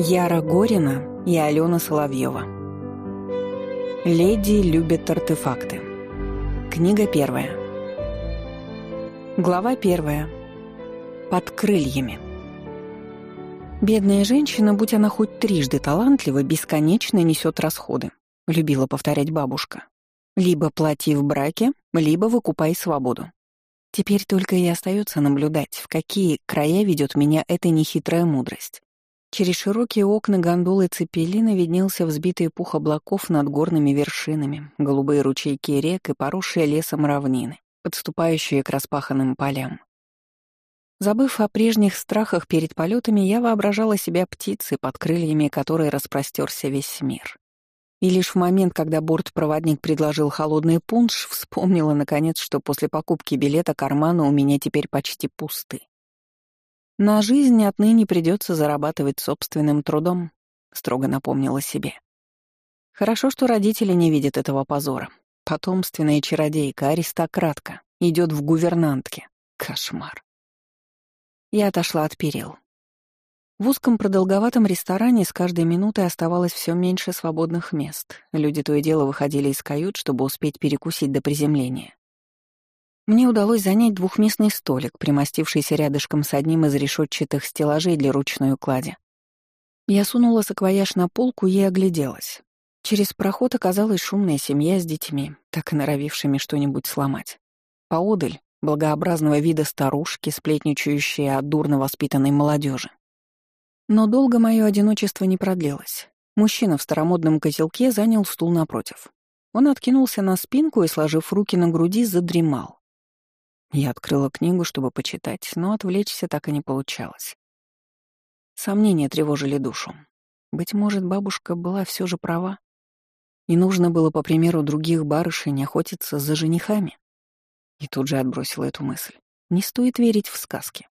Яра Горина и Алена Соловьева. Леди любят артефакты. Книга первая. Глава первая. Под крыльями. Бедная женщина, будь она хоть трижды талантлива, бесконечно несет расходы, любила повторять бабушка. Либо плати в браке, либо выкупай свободу. Теперь только и остается наблюдать, в какие края ведет меня эта нехитрая мудрость. Через широкие окна гондолы Цепелина виднелся взбитый пух облаков над горными вершинами, голубые ручейки рек и поросшие лесом равнины, подступающие к распаханным полям. Забыв о прежних страхах перед полетами, я воображала себя птицей, под крыльями которой распростерся весь мир. И лишь в момент, когда бортпроводник предложил холодный пунш, вспомнила, наконец, что после покупки билета карманы у меня теперь почти пусты. «На жизнь отныне придется зарабатывать собственным трудом», — строго напомнила себе. Хорошо, что родители не видят этого позора. Потомственная чародейка, аристократка, идет в гувернантке. Кошмар. Я отошла от перил. В узком продолговатом ресторане с каждой минутой оставалось все меньше свободных мест. Люди то и дело выходили из кают, чтобы успеть перекусить до приземления. Мне удалось занять двухместный столик, примостившийся рядышком с одним из решетчатых стеллажей для ручной уклади. Я сунула саквояж на полку и огляделась. Через проход оказалась шумная семья с детьми, так и норовившими что-нибудь сломать. Поодаль — благообразного вида старушки, сплетничающие от дурно воспитанной молодежи. Но долго мое одиночество не продлилось. Мужчина в старомодном котелке занял стул напротив. Он откинулся на спинку и, сложив руки на груди, задремал. Я открыла книгу, чтобы почитать, но отвлечься так и не получалось. Сомнения тревожили душу. Быть может, бабушка была все же права. И нужно было, по примеру других барышень, охотиться за женихами. И тут же отбросила эту мысль. Не стоит верить в сказки.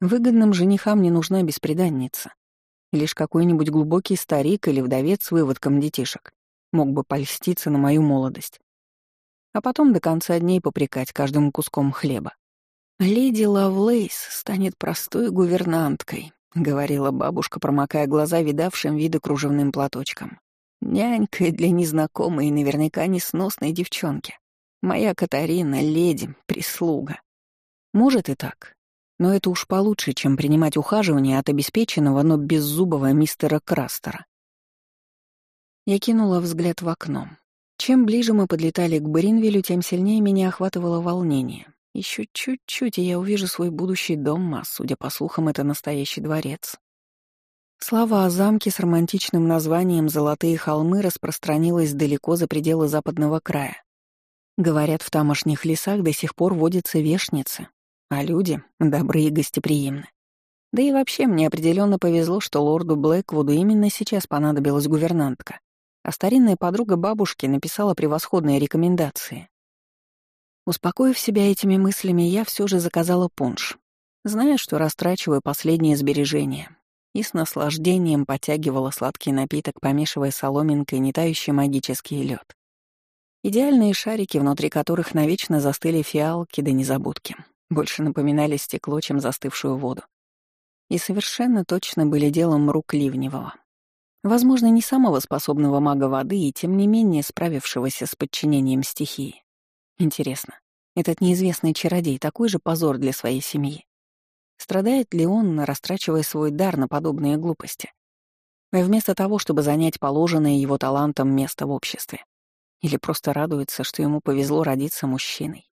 Выгодным женихам не нужна бесприданница. Лишь какой-нибудь глубокий старик или вдовец с выводком детишек мог бы польститься на мою молодость а потом до конца дней попрекать каждым куском хлеба. «Леди Лавлейс станет простой гувернанткой», — говорила бабушка, промокая глаза видавшим виды кружевным платочком. «Нянькой для незнакомой и наверняка несносной девчонки. Моя Катарина — леди, прислуга. Может и так, но это уж получше, чем принимать ухаживание от обеспеченного, но беззубого мистера Крастера. Я кинула взгляд в окно. Чем ближе мы подлетали к Бринвилю, тем сильнее меня охватывало волнение. Еще чуть-чуть, и я увижу свой будущий дом, а, судя по слухам, это настоящий дворец. Слава о замке с романтичным названием «Золотые холмы» распространилась далеко за пределы западного края. Говорят, в тамошних лесах до сих пор водятся вешницы, а люди — добрые и гостеприимны. Да и вообще мне определенно повезло, что лорду Блэквуду именно сейчас понадобилась гувернантка а старинная подруга бабушки написала превосходные рекомендации. Успокоив себя этими мыслями, я все же заказала пунш, зная, что растрачиваю последние сбережения, и с наслаждением потягивала сладкий напиток, помешивая соломинкой нетающий магический лед. Идеальные шарики, внутри которых навечно застыли фиалки да незабудки, больше напоминали стекло, чем застывшую воду. И совершенно точно были делом рук Ливневого. Возможно, не самого способного мага воды и, тем не менее, справившегося с подчинением стихии. Интересно, этот неизвестный чародей такой же позор для своей семьи? Страдает ли он, растрачивая свой дар на подобные глупости? Вместо того, чтобы занять положенное его талантом место в обществе? Или просто радуется, что ему повезло родиться мужчиной?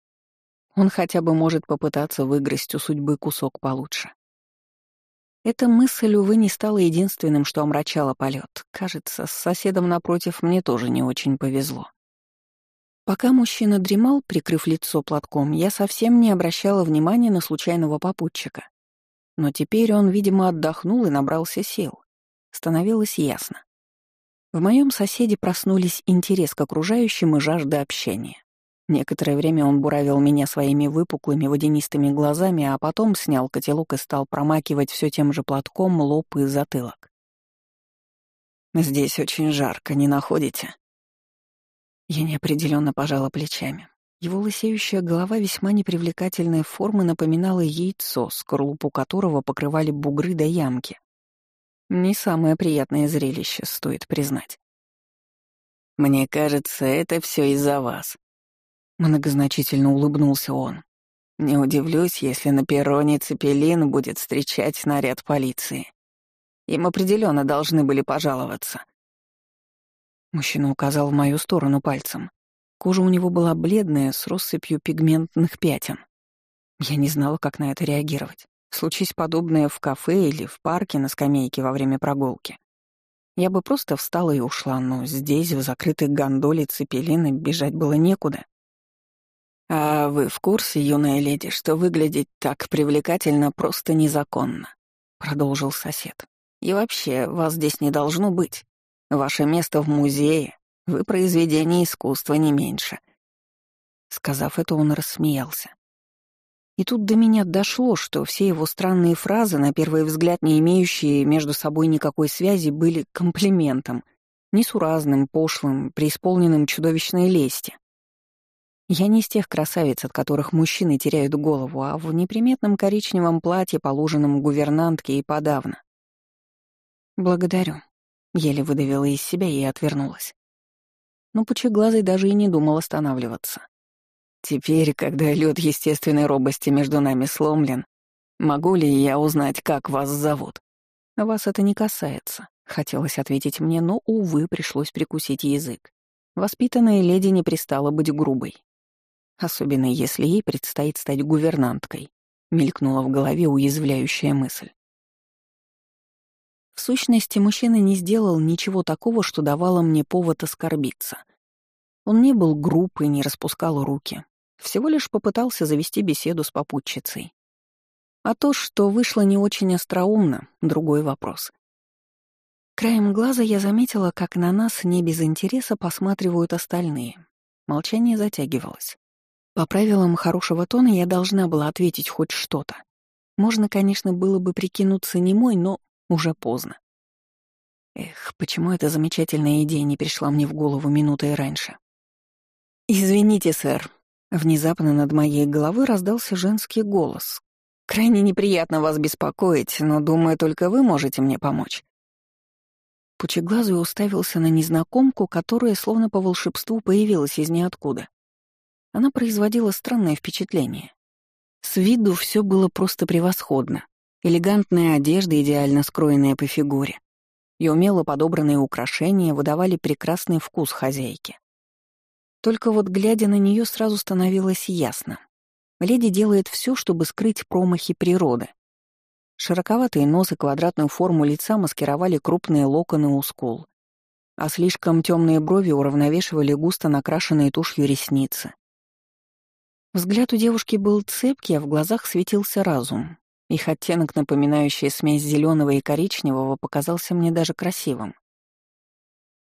Он хотя бы может попытаться выгрызть у судьбы кусок получше. Эта мысль, увы, не стала единственным, что омрачало полет. Кажется, с соседом напротив мне тоже не очень повезло. Пока мужчина дремал, прикрыв лицо платком, я совсем не обращала внимания на случайного попутчика. Но теперь он, видимо, отдохнул и набрался сил. Становилось ясно. В моем соседе проснулись интерес к окружающим и жажда общения. Некоторое время он буравил меня своими выпуклыми водянистыми глазами, а потом снял котелок и стал промакивать все тем же платком лоб и затылок. «Здесь очень жарко, не находите?» Я неопределенно пожала плечами. Его лысеющая голова весьма непривлекательной формы напоминала яйцо, скорлупу которого покрывали бугры до ямки. Не самое приятное зрелище, стоит признать. «Мне кажется, это все из-за вас», — многозначительно улыбнулся он. «Не удивлюсь, если на перроне Цепелин будет встречать наряд полиции. Им определенно должны были пожаловаться». Мужчина указал в мою сторону пальцем. Кожа у него была бледная, с россыпью пигментных пятен. Я не знала, как на это реагировать. Случись подобное в кафе или в парке на скамейке во время прогулки. Я бы просто встала и ушла, но здесь, в закрытой гондоле Цепелины, бежать было некуда. «А вы в курсе, юная леди, что выглядеть так привлекательно просто незаконно?» — продолжил сосед. «И вообще, вас здесь не должно быть. Ваше место в музее, вы произведение искусства не меньше». Сказав это, он рассмеялся. И тут до меня дошло, что все его странные фразы, на первый взгляд не имеющие между собой никакой связи, были комплиментом, несуразным, пошлым, преисполненным чудовищной лести. Я не из тех красавиц, от которых мужчины теряют голову, а в неприметном коричневом платье, положенном гувернантке и подавно. «Благодарю», — еле выдавила из себя и отвернулась. Но пучеглазый даже и не думал останавливаться. Теперь, когда лед естественной робости между нами сломлен, могу ли я узнать, как вас зовут? Вас это не касается, хотелось ответить мне, но, увы, пришлось прикусить язык. Воспитанная леди не пристала быть грубой. Особенно если ей предстоит стать гувернанткой, мелькнула в голове уязвляющая мысль. В сущности, мужчина не сделал ничего такого, что давало мне повод оскорбиться. Он не был груб и не распускал руки. Всего лишь попытался завести беседу с попутчицей. А то, что вышло не очень остроумно, — другой вопрос. Краем глаза я заметила, как на нас не без интереса посматривают остальные. Молчание затягивалось. По правилам хорошего тона я должна была ответить хоть что-то. Можно, конечно, было бы прикинуться немой, но уже поздно. Эх, почему эта замечательная идея не пришла мне в голову минутой раньше? «Извините, сэр», Внезапно над моей головой раздался женский голос. «Крайне неприятно вас беспокоить, но, думаю, только вы можете мне помочь». Пучеглазый уставился на незнакомку, которая словно по волшебству появилась из ниоткуда. Она производила странное впечатление. С виду все было просто превосходно. Элегантная одежда, идеально скроенная по фигуре, и умело подобранные украшения выдавали прекрасный вкус хозяйки. Только вот, глядя на нее, сразу становилось ясно. Леди делает все, чтобы скрыть промахи природы. Широковатые нос и квадратную форму лица маскировали крупные локоны у скул, а слишком темные брови уравновешивали густо накрашенные тушью ресницы. Взгляд у девушки был цепкий, а в глазах светился разум. Их оттенок, напоминающий смесь зеленого и коричневого, показался мне даже красивым.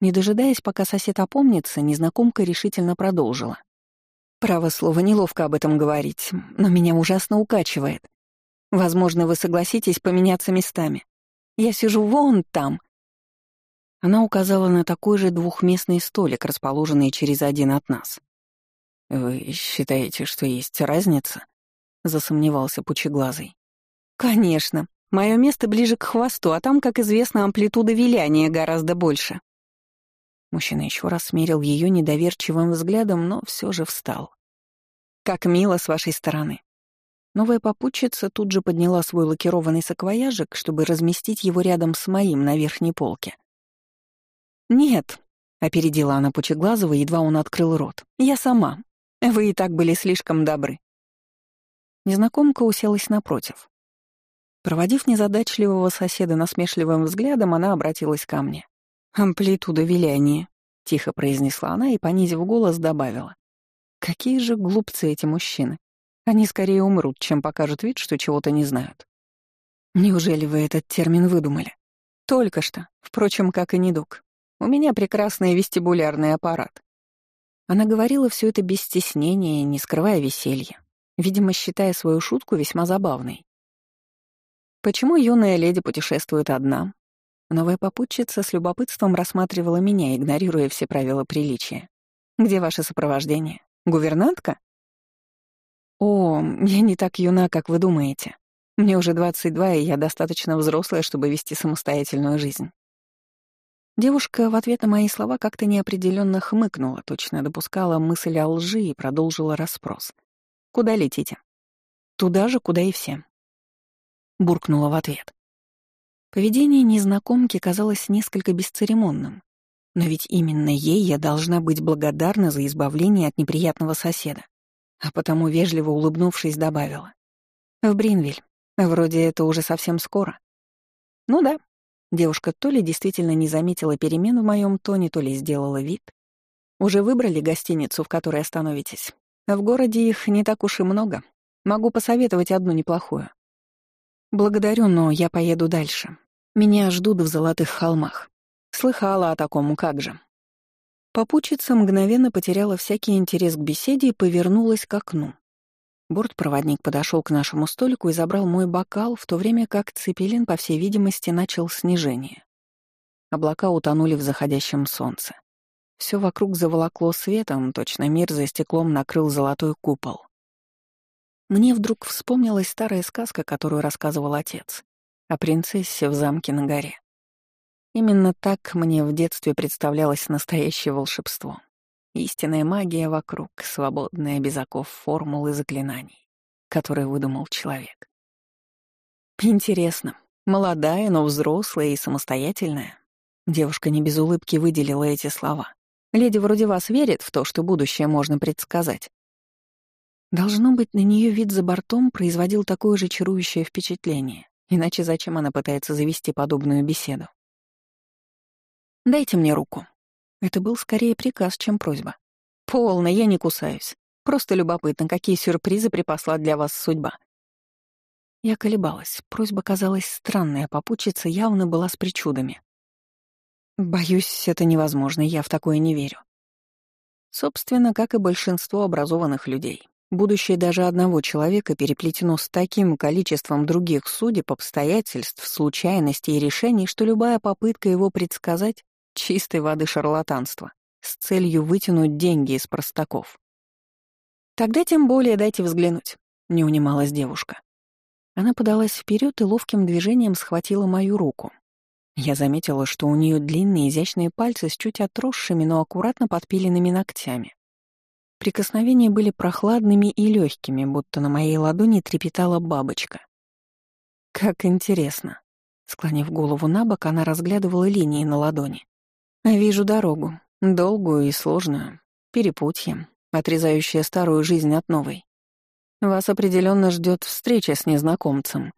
Не дожидаясь, пока сосед опомнится, незнакомка решительно продолжила. «Право слово, неловко об этом говорить, но меня ужасно укачивает. Возможно, вы согласитесь поменяться местами. Я сижу вон там». Она указала на такой же двухместный столик, расположенный через один от нас. «Вы считаете, что есть разница?» — засомневался Пучеглазый. «Конечно. Мое место ближе к хвосту, а там, как известно, амплитуда виляния гораздо больше. Мужчина еще раз смерил ее недоверчивым взглядом, но все же встал. «Как мило с вашей стороны». Новая попутчица тут же подняла свой лакированный саквояжик, чтобы разместить его рядом с моим на верхней полке. «Нет», — опередила она Пучеглазова, едва он открыл рот. «Я сама. Вы и так были слишком добры». Незнакомка уселась напротив. Проводив незадачливого соседа насмешливым взглядом, она обратилась ко мне. «Амплитуда виляния», — тихо произнесла она и, понизив голос, добавила. «Какие же глупцы эти мужчины. Они скорее умрут, чем покажут вид, что чего-то не знают». «Неужели вы этот термин выдумали?» «Только что. Впрочем, как и недуг. У меня прекрасный вестибулярный аппарат». Она говорила все это без стеснения, не скрывая веселья, видимо, считая свою шутку весьма забавной. Почему юная леди путешествует одна, Новая попутчица с любопытством рассматривала меня, игнорируя все правила приличия. «Где ваше сопровождение? Гувернантка?» «О, я не так юна, как вы думаете», Мне уже 22, и я достаточно взрослая, чтобы вести самостоятельную жизнь. Девушка в ответ на мои слова как-то неопределенно хмыкнула, точно допускала мысль о лжи и продолжила расспрос. «Куда летите?» «Туда же, куда и все». Буркнула в ответ. Поведение незнакомки казалось несколько бесцеремонным, но ведь именно ей я должна быть благодарна за избавление от неприятного соседа, а потому, вежливо улыбнувшись, добавила. «В Бринвиль. Вроде это уже совсем скоро». «Ну да». Девушка то ли действительно не заметила перемен в моем тоне, то ли сделала вид. «Уже выбрали гостиницу, в которой остановитесь? В городе их не так уж и много. Могу посоветовать одну неплохую». «Благодарю, но я поеду дальше. Меня ждут в Золотых холмах. Слыхала о таком, как же. Попутчица мгновенно потеряла всякий интерес к беседе и повернулась к окну. Бортпроводник подошел к нашему столику и забрал мой бокал, в то время как Цепелин, по всей видимости, начал снижение. Облака утонули в заходящем солнце. Все вокруг заволокло светом, точно мир за стеклом накрыл золотой купол. Мне вдруг вспомнилась старая сказка, которую рассказывал отец, о принцессе в замке на горе. Именно так мне в детстве представлялось настоящее волшебство. Истинная магия вокруг, свободная без оков формул и заклинаний, которые выдумал человек. Интересно, молодая, но взрослая и самостоятельная. Девушка не без улыбки выделила эти слова. Леди вроде вас верит в то, что будущее можно предсказать. Должно быть, на нее вид за бортом производил такое же чарующее впечатление, иначе зачем она пытается завести подобную беседу? «Дайте мне руку». Это был скорее приказ, чем просьба. «Полно, я не кусаюсь. Просто любопытно, какие сюрпризы припасла для вас судьба». Я колебалась. Просьба казалась странной, а попутчица явно была с причудами. Боюсь, это невозможно, я в такое не верю. Собственно, как и большинство образованных людей. Будущее даже одного человека переплетено с таким количеством других судеб, обстоятельств, случайностей и решений, что любая попытка его предсказать Чистой воды шарлатанство, с целью вытянуть деньги из простаков. «Тогда тем более дайте взглянуть», — не унималась девушка. Она подалась вперед и ловким движением схватила мою руку. Я заметила, что у нее длинные изящные пальцы с чуть отросшими, но аккуратно подпиленными ногтями. Прикосновения были прохладными и легкими, будто на моей ладони трепетала бабочка. Как интересно. Склонив голову на бок, она разглядывала линии на ладони. Вижу дорогу, долгую и сложную, перепутье, отрезающее старую жизнь от новой. Вас определенно ждет встреча с незнакомцем.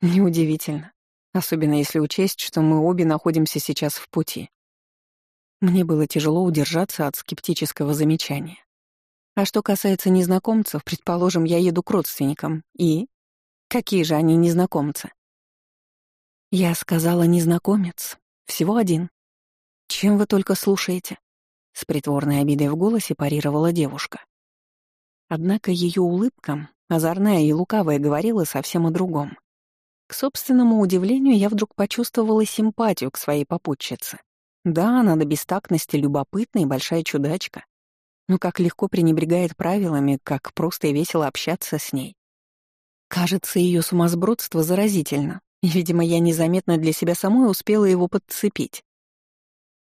Неудивительно, особенно если учесть, что мы обе находимся сейчас в пути. Мне было тяжело удержаться от скептического замечания. А что касается незнакомцев, предположим, я еду к родственникам, и... Какие же они незнакомцы? Я сказала незнакомец, всего один. «Чем вы только слушаете?» — с притворной обидой в голосе парировала девушка. Однако ее улыбка, озорная и лукавая, говорила совсем о другом. К собственному удивлению, я вдруг почувствовала симпатию к своей попутчице. Да, она до бестактности любопытная и большая чудачка. Но как легко пренебрегает правилами, как просто и весело общаться с ней. Кажется, ее сумасбродство заразительно, и, видимо, я незаметно для себя самой успела его подцепить.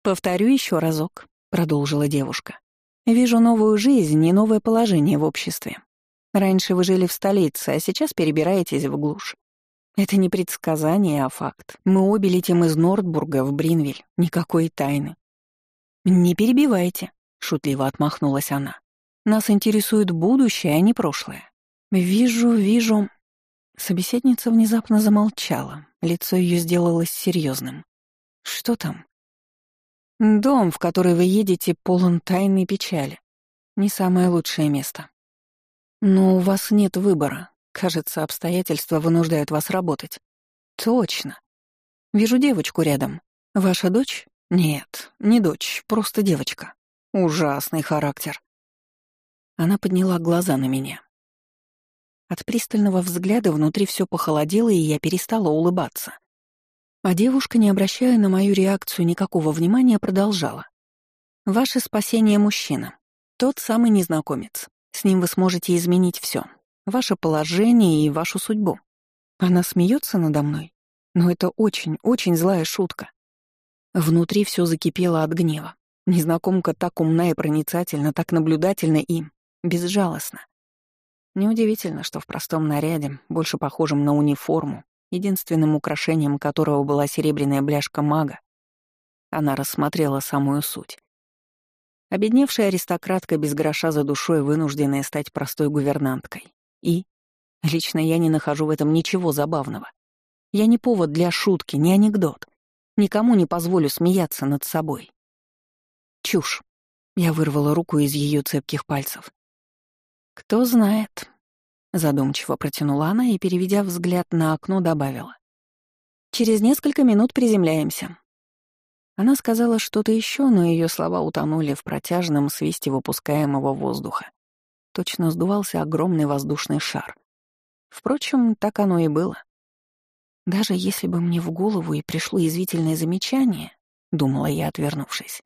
«Повторю еще разок», — продолжила девушка. «Вижу новую жизнь и новое положение в обществе. Раньше вы жили в столице, а сейчас перебираетесь в глушь. Это не предсказание, а факт. Мы обе летим из Нордбурга в Бринвиль. Никакой тайны». «Не перебивайте», — шутливо отмахнулась она. «Нас интересует будущее, а не прошлое». «Вижу, вижу...» Собеседница внезапно замолчала. Лицо ее сделалось серьезным. «Что там?» Дом, в который вы едете, полон тайной печали. Не самое лучшее место. Но у вас нет выбора. Кажется, обстоятельства вынуждают вас работать. Точно. Вижу девочку рядом. Ваша дочь? Нет, не дочь, просто девочка. Ужасный характер. Она подняла глаза на меня. От пристального взгляда внутри все похолодело, и я перестала улыбаться. А девушка, не обращая на мою реакцию никакого внимания, продолжала. «Ваше спасение — мужчина. Тот самый незнакомец. С ним вы сможете изменить все. Ваше положение и вашу судьбу. Она смеется надо мной? Но это очень, очень злая шутка. Внутри все закипело от гнева. Незнакомка так умна и проницательна, так наблюдательна и безжалостна. Неудивительно, что в простом наряде, больше похожем на униформу, единственным украшением которого была серебряная бляшка мага, она рассмотрела самую суть. Обедневшая аристократка без гроша за душой, вынужденная стать простой гувернанткой. И? Лично я не нахожу в этом ничего забавного. Я не повод для шутки, не анекдот. Никому не позволю смеяться над собой. Чушь. Я вырвала руку из ее цепких пальцев. «Кто знает», — задумчиво протянула она и, переведя взгляд на окно, добавила. «Через несколько минут приземляемся. Она сказала что-то еще, но ее слова утонули в протяжном свисте выпускаемого воздуха. Точно сдувался огромный воздушный шар. Впрочем, так оно и было. Даже если бы мне в голову и пришло язвительное замечание, думала я, отвернувшись,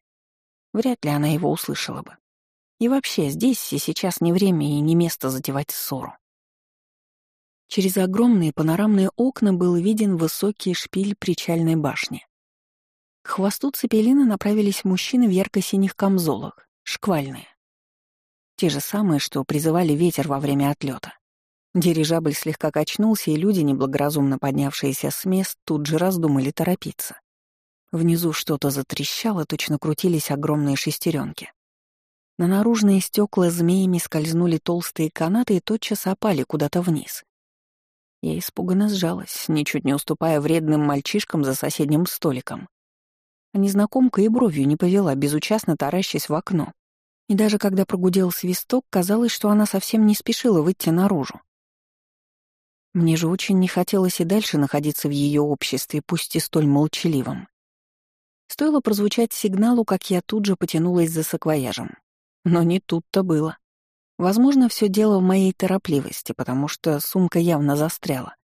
вряд ли она его услышала бы. И вообще, здесь и сейчас не время и не место затевать ссору. Через огромные панорамные окна был виден высокий шпиль причальной башни. К хвосту цепелина направились мужчины в ярко-синих камзолах, шквальные. Те же самые, что призывали ветер во время отлета. Дирижабль слегка качнулся, и люди, неблагоразумно поднявшиеся с мест, тут же раздумали торопиться. Внизу что-то затрещало, точно крутились огромные шестеренки. На наружные стекла змеями скользнули толстые канаты и тотчас опали куда-то вниз. Я испуганно сжалась, ничуть не уступая вредным мальчишкам за соседним столиком. А незнакомка и бровью не повела, безучастно таращась в окно. И даже когда прогудел свисток, казалось, что она совсем не спешила выйти наружу. Мне же очень не хотелось и дальше находиться в ее обществе, пусть и столь молчаливом. Стоило прозвучать сигналу, как я тут же потянулась за саквояжем. Но не тут-то было. Возможно, все дело в моей торопливости, потому что сумка явно застряла.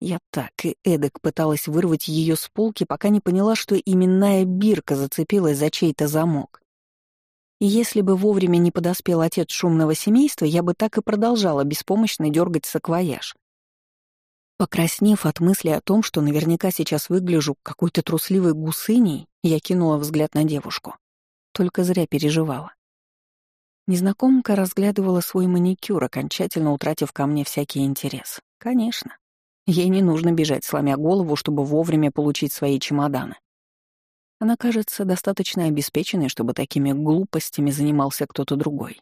Я так и эдак пыталась вырвать ее с полки, пока не поняла, что именная бирка зацепилась за чей-то замок. И если бы вовремя не подоспел отец шумного семейства, я бы так и продолжала беспомощно дергать саквояж. Покраснев от мысли о том, что наверняка сейчас выгляжу какой-то трусливой гусыней, я кинула взгляд на девушку. Только зря переживала. Незнакомка разглядывала свой маникюр, окончательно утратив ко мне всякий интерес. Конечно. Ей не нужно бежать, сломя голову, чтобы вовремя получить свои чемоданы. Она кажется достаточно обеспеченной, чтобы такими глупостями занимался кто-то другой.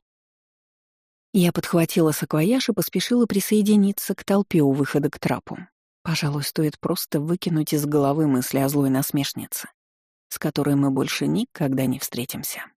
Я подхватила саквояж и поспешила присоединиться к толпе у выхода к трапу. Пожалуй, стоит просто выкинуть из головы мысли о злой насмешнице, с которой мы больше никогда не встретимся.